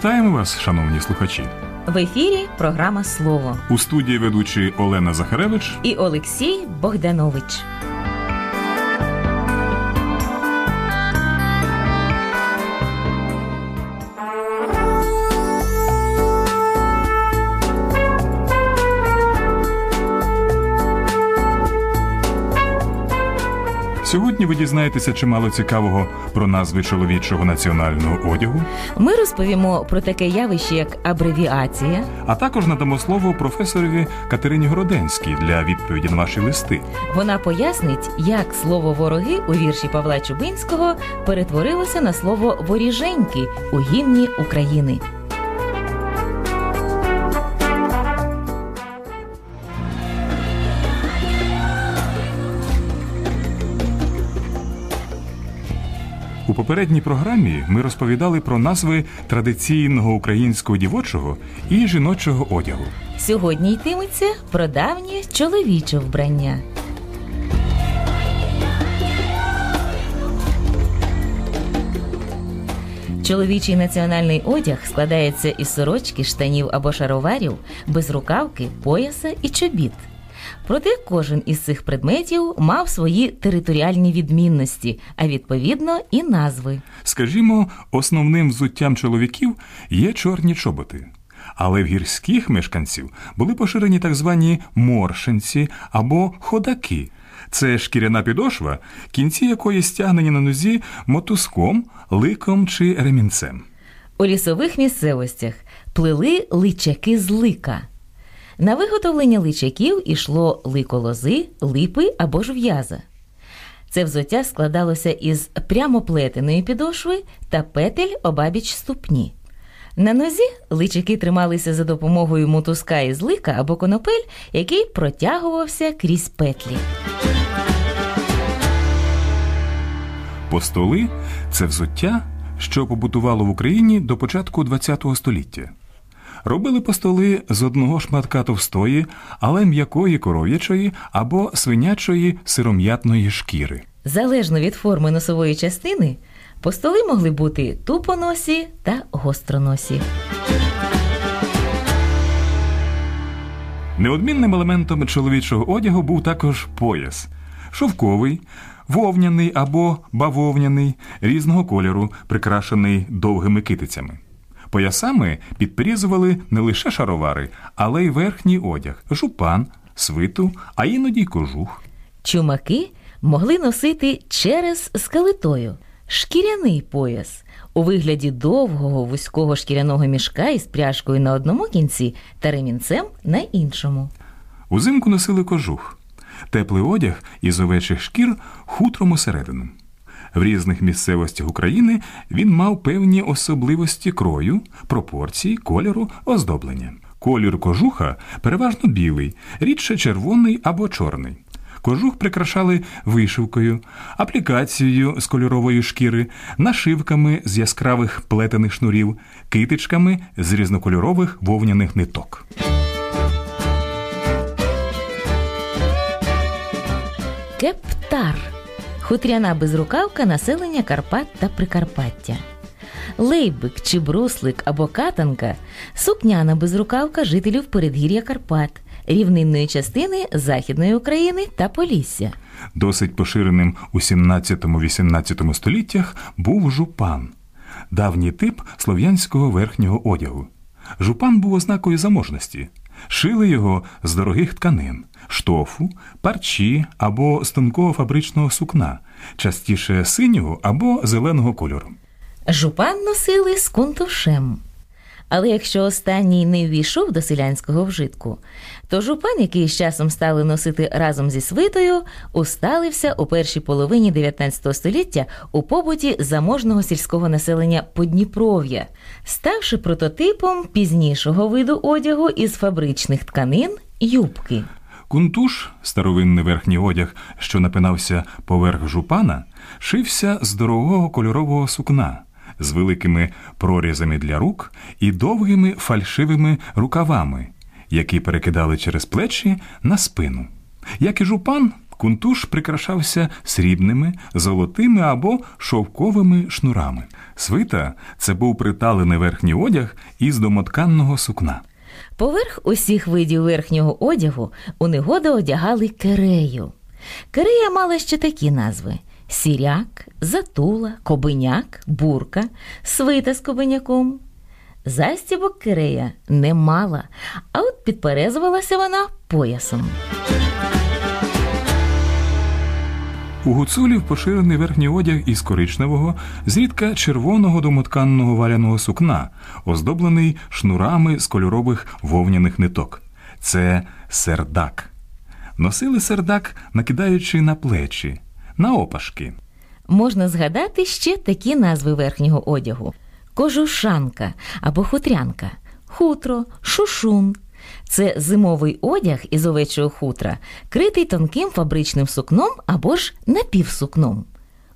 Вітаємо вас, шановні слухачі. В ефірі програма Слово У студії ведучі Олена Захаревич. і Олексій Богданович. Сьогодні ви дізнаєтеся чимало цікавого про назви чоловічого національного одягу, Ми розповімо про таке явище, як абревіація. а також надамо слово професорові Катерині Городенській для відповіді на ваші листи. Вона пояснить, як слово вороги у вірші Павла Чубинського перетворилося на слово воріженьки у гімні України. У попередній програмі ми розповідали про назви традиційного українського дівочого і жіночого одягу. Сьогодні йтиметься про давнє чоловіче вбрання. Чоловічий національний одяг складається із сорочки, штанів або шароварів, безрукавки, пояса і чобіт. Проте кожен із цих предметів мав свої територіальні відмінності, а відповідно і назви. Скажімо, основним взуттям чоловіків є чорні чоботи. Але в гірських мешканців були поширені так звані моршинці або ходаки. Це шкіряна підошва, кінці якої стягнені на нозі мотузком, ликом чи ремінцем. У лісових місцевостях плели личаки з лика. На виготовлення личаків ішло лико лози, липи або ж в'яза. Це взуття складалося із прямоплетеної підошви та петель обабіч ступні. На нозі личаки трималися за допомогою мотузка із лика або конопель, який протягувався крізь петлі. Постоли це взуття, що побутувало в Україні до початку ХХ століття. Робили постоли з одного шматка товстої, але м'якої коров'ячої або свинячої сиром'ятної шкіри. Залежно від форми носової частини, постоли могли бути тупоносі та гостроносі. Неодмінним елементом чоловічого одягу був також пояс шовковий, вовняний або бавовняний, різного кольору, прикрашений довгими китицями. Поясами підперізували не лише шаровари, але й верхній одяг, жупан, свиту, а іноді й кожух. Чумаки могли носити через скалитою шкіряний пояс у вигляді довгого вузького шкіряного мішка із пряжкою на одному кінці та ремінцем на іншому. Узимку носили кожух, теплий одяг із овечих шкір хутром усередину. В різних місцевостях України він мав певні особливості крою, пропорції, кольору, оздоблення. Колір кожуха переважно білий, рідше червоний або чорний. Кожух прикрашали вишивкою, аплікацією з кольорової шкіри, нашивками з яскравих плетених шнурів, китичками з різнокольорових вовняних ниток. Кептар хутряна безрукавка населення Карпат та Прикарпаття. Лейбик чи бруслик або катанка сукняна безрукавка жителів передгір'я Карпат, рівнинної частини Західної України та Полісся. Досить поширеним у 17-18 століттях був жупан, давній тип слов'янського верхнього одягу. Жупан був ознакою заможності. Шили його з дорогих тканин, штофу, парчі або з тонкого фабричного сукна, частіше синього або зеленого кольору. Жупан носили з кунтушем. Але якщо останній не ввійшов до селянського вжитку, то жупан, який з часом стали носити разом зі свитою, усталився у першій половині 19 століття у побуті заможного сільського населення Подніпров'я, ставши прототипом пізнішого виду одягу із фабричних тканин юбки. Кунтуш, старовинний верхній одяг, що напинався поверх жупана, шився з дорогого кольорового сукна з великими прорізами для рук і довгими фальшивими рукавами, які перекидали через плечі на спину. Як і жупан, Кунтуш прикрашався срібними, золотими або шовковими шнурами. Свита це був приталений верхній одяг із домотканного сукна. Поверх усіх видів верхнього одягу у негоду одягали керею. Керея мала ще такі назви: сіряк, затула, кобиняк, бурка, свита з кобиняком. Застібок керея не мала, а от підперезувалася вона поясом. У гуцулів поширений верхній одяг із коричневого, зрідка червоного домотканного валяного сукна, оздоблений шнурами з кольорових вовняних ниток. Це сердак. Носили сердак, накидаючи на плечі, на опашки. Можна згадати ще такі назви верхнього одягу: кожушанка або хутрянка, хутро, шушун. Це зимовий одяг із овечого хутра, критий тонким фабричним сукном або ж напівсукном.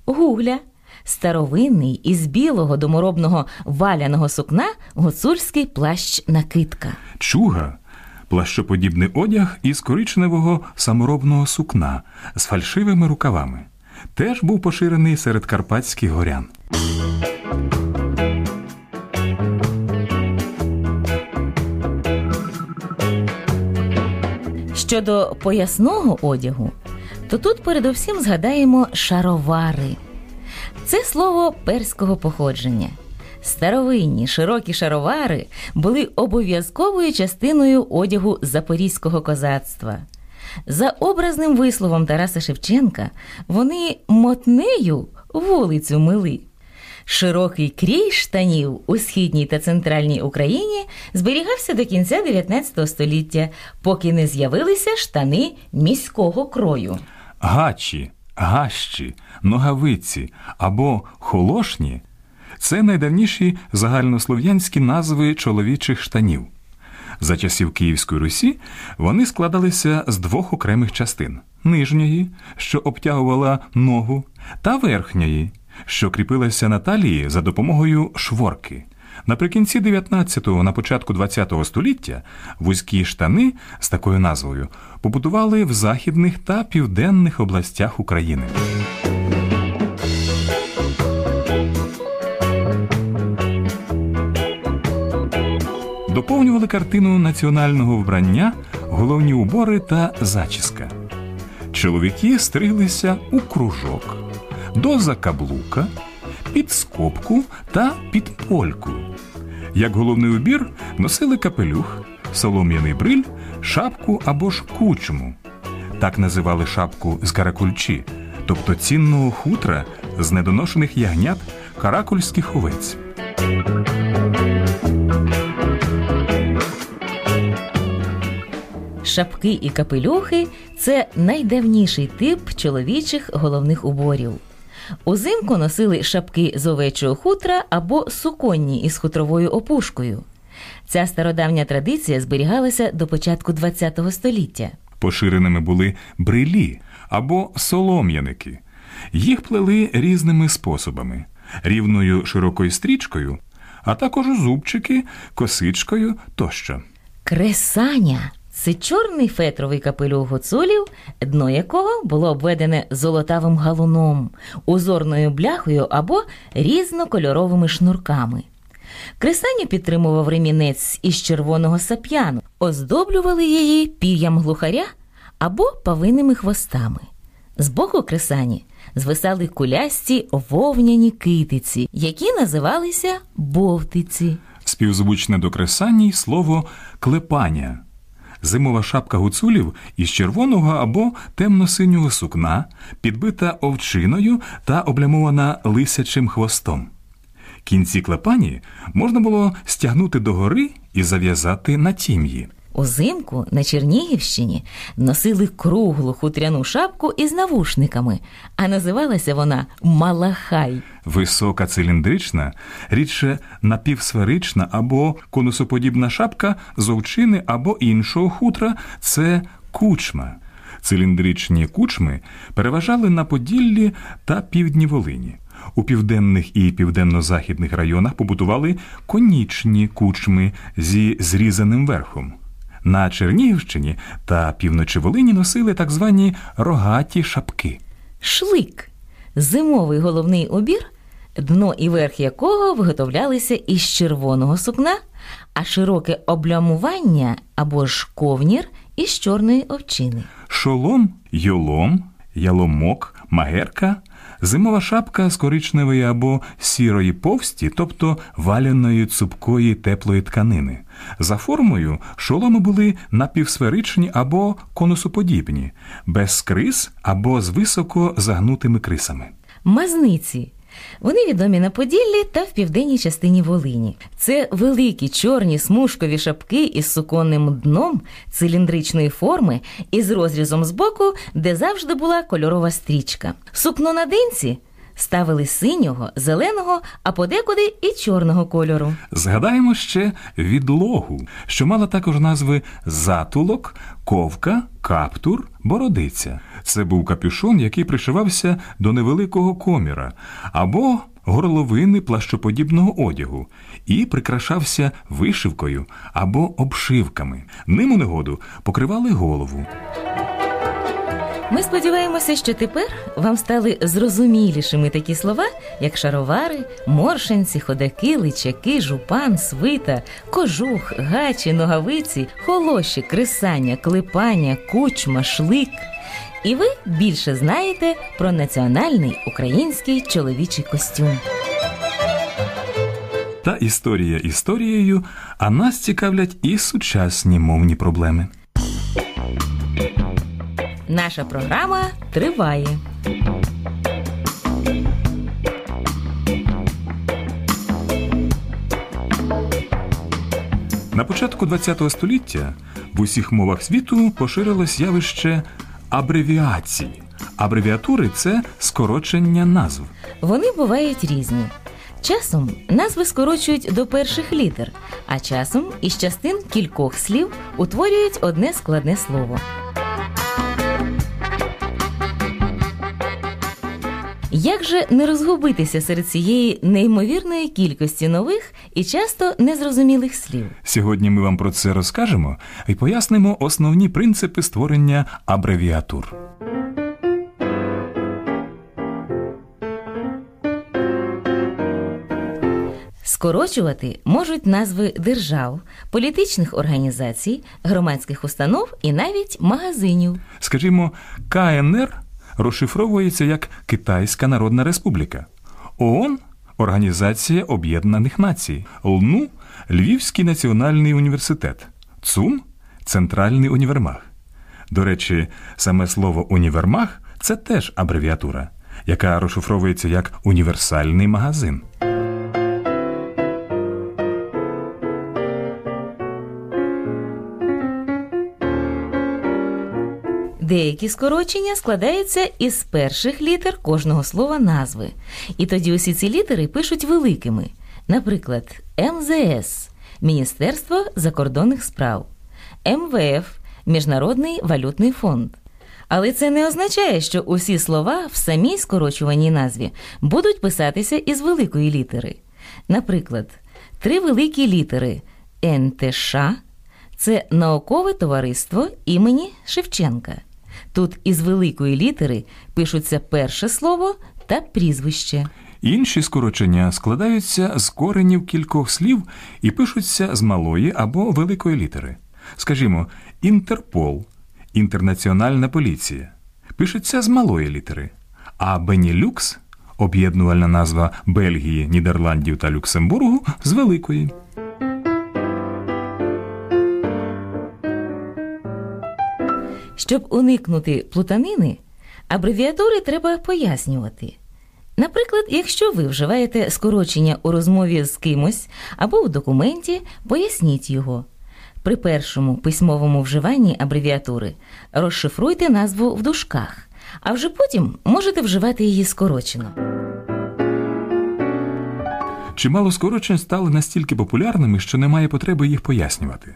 Гугля старовинний із білого доморобного валяного сукна гуцульський плащ накидка. Чуга плащоподібний одяг із коричневого саморобного сукна з фальшивими рукавами. Теж був поширений серед карпатських горян. Щодо поясного одягу, то тут передусім згадаємо шаровари. Це слово перського походження. Старовинні широкі шаровари були обов'язковою частиною одягу запорізького козацтва. За образним висловом Тараса Шевченка, вони мотнею вулицю мили. Широкий крій штанів у східній та центральній Україні зберігався до кінця 19 століття, поки не з'явилися штани міського крою. Гачі, гащі, ногавиці або холошні це найдавніші загальнослов'янські назви чоловічих штанів. За часів Київської Русі вони складалися з двох окремих частин: нижньої, що обтягувала ногу, та верхньої, що кріпилася на талії за допомогою шворки. Наприкінці 19-го, на початку 20-го століття вузькі штани з такою назвою побудували в західних та південних областях України. Доповнювали картину національного вбрання, головні убори та зачіска. Чоловіки стриглися у кружок, до закаблука, під скобку та під польку. Як головний убір носили капелюх, солом'яний бриль, шапку або ж кучму. Так називали шапку з каракульчі, тобто цінного хутра з недоношених ягнят каракульських овець. Шапки і капелюхи це найдавніший тип чоловічих головних уборів. Узимку носили шапки з овечого хутра або суконні із хутровою опушкою. Ця стародавня традиція зберігалася до початку ХХ століття. Поширеними були брилі або солом'яники. Їх плели різними способами: рівною широкою стрічкою, а також зубчики, косичкою тощо. Кресаня це чорний фетровий капелюх гуцулів, дно якого було обведене золотавим галуном, узорною бляхою або різнокольоровими шнурками. Кресаню підтримував ремінець із червоного сап'яну, оздоблювали її пір'ям глухаря або павинними хвостами. З боку кресані звисали кулясті вовняні китиці, які називалися бовтиці. Співзвучне до кресаній слово клепання. Зимова шапка гуцулів із червоного або темно-синього сукна, підбита овчиною та облямована лисячим хвостом. Кінці клепані можна було стягнути догори і зав'язати на тім'ї. Узимку на Чернігівщині носили круглу хутряну шапку із навушниками, а називалася вона Малахай. Висока циліндрична, рідше напівсферична або конусоподібна шапка з овчини або іншого хутра це кучма. Циліндричні кучми переважали на Поділлі та півдні Волині. У південних і південно-західних районах побудували конічні кучми зі зрізаним верхом. На Чернігівщині та півночі Волині носили так звані рогаті шапки. Шлик зимовий головний убір, дно і верх якого виготовлялися із червоного сукна, а широке облямування або ж ковнір із чорної овчини. Шолом, йолом, яломок, магерка, зимова шапка з коричневої або сірої повсті, тобто валяної цупкої теплої тканини. За формою шоломи були напівсферичні або конусоподібні, без крис або з високо загнутими крисами. Мазниці. Вони відомі на Поділлі та в південній частині Волині. Це великі чорні смужкові шапки із суконним дном циліндричної форми і з розрізом збоку, де завжди була кольорова стрічка. Сукно на денці ставили синього, зеленого, а подекуди і чорного кольору. Згадаємо ще відлогу, що мала також назви затулок, ковка, каптур, бородиця. Це був капюшон, який пришивався до невеликого коміра або горловини плащоподібного одягу і прикрашався вишивкою або обшивками. Ним у негоду покривали голову. Ми сподіваємося, що тепер вам стали зрозумілішими такі слова, як шаровари, моршенці, ходаки, личаки, жупан, свита, кожух, гачі, ногавиці, холоші, кресання, клепання, кучма, шлик. І ви більше знаєте про національний український чоловічий костюм. Та історія історією, а нас цікавлять і сучасні мовні проблеми. Наша програма триває. На початку ХХ століття в усіх мовах світу поширилось явище абревіації. Абревіатури це скорочення назв. Вони бувають різні. Часом назви скорочують до перших літер, а часом із частин кількох слів утворюють одне складне слово. Як же не розгубитися серед цієї неймовірної кількості нових і часто незрозумілих слів? Сьогодні ми вам про це розкажемо і пояснимо основні принципи створення абревіатур. Скорочувати можуть назви держав, політичних організацій, громадських установ і навіть магазинів. Скажімо, КНР розшифровується як Китайська Народна Республіка, ООН Організація Об'єднаних Націй, ЛНУ Львівський національний університет, ЦУМ Центральний універмаг. До речі, саме слово універмаг це теж абревіатура, яка розшифровується як універсальний магазин. Деякі скорочення складаються із перших літер кожного слова назви. І тоді усі ці літери пишуть великими. Наприклад, МЗС Міністерство закордонних справ, МВФ Міжнародний валютний фонд. Але це не означає, що усі слова в самій скорочуваній назві будуть писатися із великої літери. Наприклад, три великі літери НТШ це наукове товариство імені Шевченка. Тут із великої літери пишуться перше слово та прізвище. Інші скорочення складаються з коренів кількох слів і пишуться з малої або великої літери. Скажімо, Інтерпол, Інтернаціональна поліція пишеться з малої літери, а Бенілюкс, об'єднувальна назва Бельгії, Нідерландів та Люксембургу, з великої. Щоб уникнути плутанини, абревіатури треба пояснювати. Наприклад, якщо ви вживаєте скорочення у розмові з кимось або у документі, поясніть його. При першому письмовому вживанні абревіатури розшифруйте назву в дужках, а вже потім можете вживати її скорочено. Чимало скорочень стали настільки популярними, що немає потреби їх пояснювати.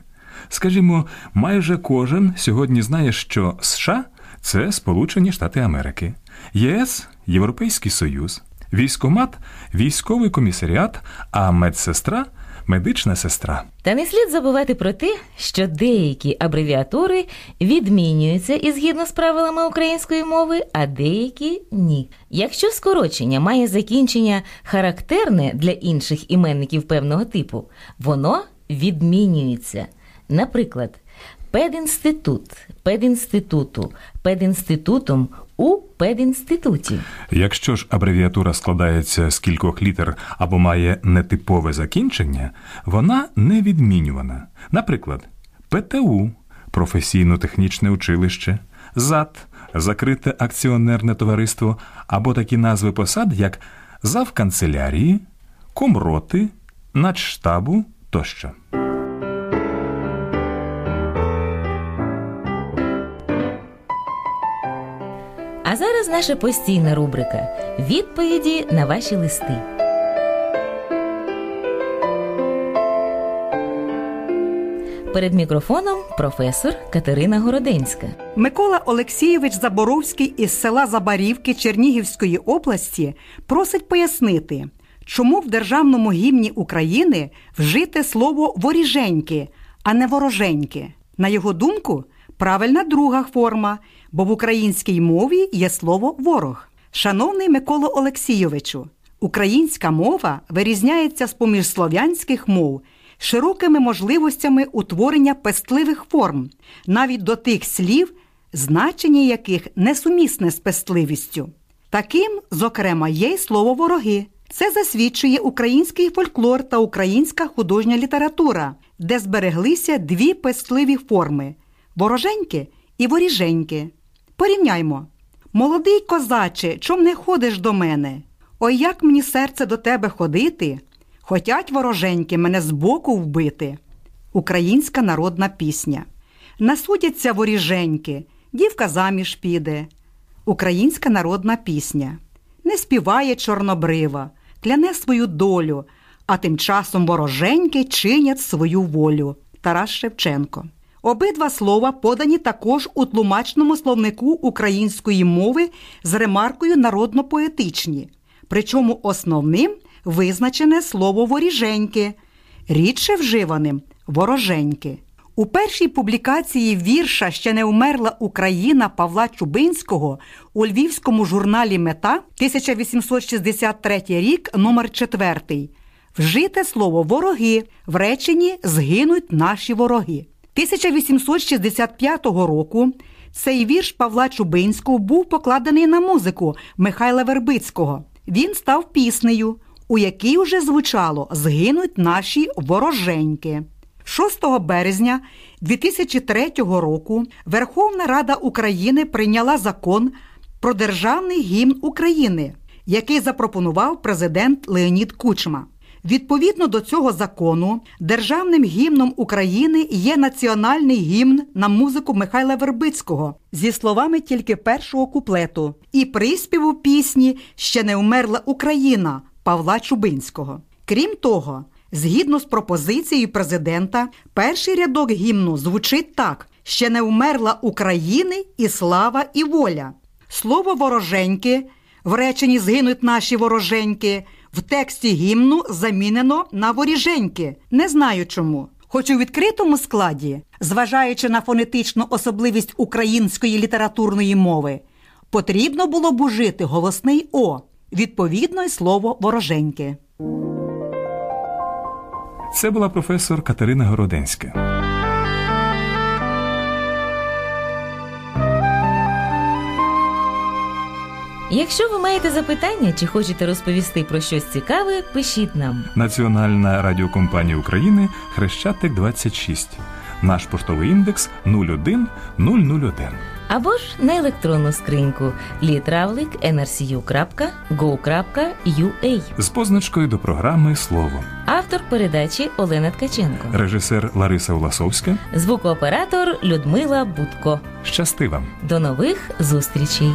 Скажімо, майже кожен сьогодні знає, що США це Сполучені Штати Америки, ЄС Європейський Союз, військомат, військовий комісаріат, а медсестра медична сестра. Та не слід забувати про те, що деякі абревіатури відмінюються і згідно з правилами української мови, а деякі ні. Якщо скорочення має закінчення характерне для інших іменників певного типу, воно відмінюється. Наприклад, педінститут, педінституту, педінститутом у педінституті. Якщо ж абревіатура складається з кількох літер або має нетипове закінчення, вона не відмінювана. Наприклад, ПТУ професійно-технічне училище, ЗАТ закрите акціонерне товариство або такі назви посад, як завканцелярії, комроти, начштабу тощо. Наша постійна рубрика Відповіді на ваші листи. Перед мікрофоном професор Катерина Городенська. Микола Олексійович Заборовський із села Забарівки Чернігівської області просить пояснити, чому в державному гімні України вжите слово воріженьки, а не вороженьки. На його думку, правильна друга форма, бо в українській мові є слово ворог. Шановний Миколо Олексійовичу, українська мова вирізняється з поміж слов'янських мов широкими можливостями утворення пестливих форм, навіть до тих слів, значення яких несумісне з пестливістю. Таким, зокрема, є й слово вороги. Це засвідчує український фольклор та українська художня література, де збереглися дві пестливі форми вороженьки і воріженьки. Порівняймо. Молодий козаче, чом не ходиш до мене? Ой, як мені серце до тебе ходити? Хотять вороженьки мене збоку вбити. Українська народна пісня. Насудяться воріженьки, дівка заміж піде. Українська народна пісня. Не співає чорнобрива, кляне свою долю, а тим часом вороженьки чинять свою волю. Тарас Шевченко. Обидва слова подані також у тлумачному словнику української мови з ремаркою народно-поетичні. Причому основним визначене слово воріженьки, рідше вживаним вороженьки. У першій публікації вірша Ще не вмерла Україна Павла Чубинського у львівському журналі Мета 1863 рік, номер 4 Вжите слово вороги в реченні Згинуть наші вороги. 1865 року цей вірш Павла Чубинського був покладений на музику Михайла Вербицького. Він став піснею, у якій уже звучало Згинуть наші вороженьки. 6 березня 2003 року Верховна Рада України прийняла закон про державний гімн України, який запропонував президент Леонід Кучма. Відповідно до цього закону, державним гімном України є національний гімн на музику Михайла Вербицького зі словами тільки першого куплету і приспіву пісні Ще не вмерла Україна Павла Чубинського. Крім того, згідно з пропозицією президента, перший рядок гімну звучить так: Ще не вмерла України і слава, і воля. Слово вороженьки в реченні згинуть наші вороженьки. В тексті гімну замінено на воріженьки. Не знаю чому. Хоч у відкритому складі, зважаючи на фонетичну особливість української літературної мови, потрібно було б ужити голосний О, відповідно й слово вороженьки. Це була професор Катерина Городенська. Якщо ви маєте запитання чи хочете розповісти про щось цікаве, пишіть нам. Національна радіокомпанія України Хрещатик 26. Наш поштовий індекс 01001. Або ж на електронну скриньку litravlik.nrcu.go.ua з позначкою до програми Слово. Автор передачі Олена Ткаченко. Режисер Лариса Власовська. Звукооператор Людмила Будко. Щасти вам! До нових зустрічей!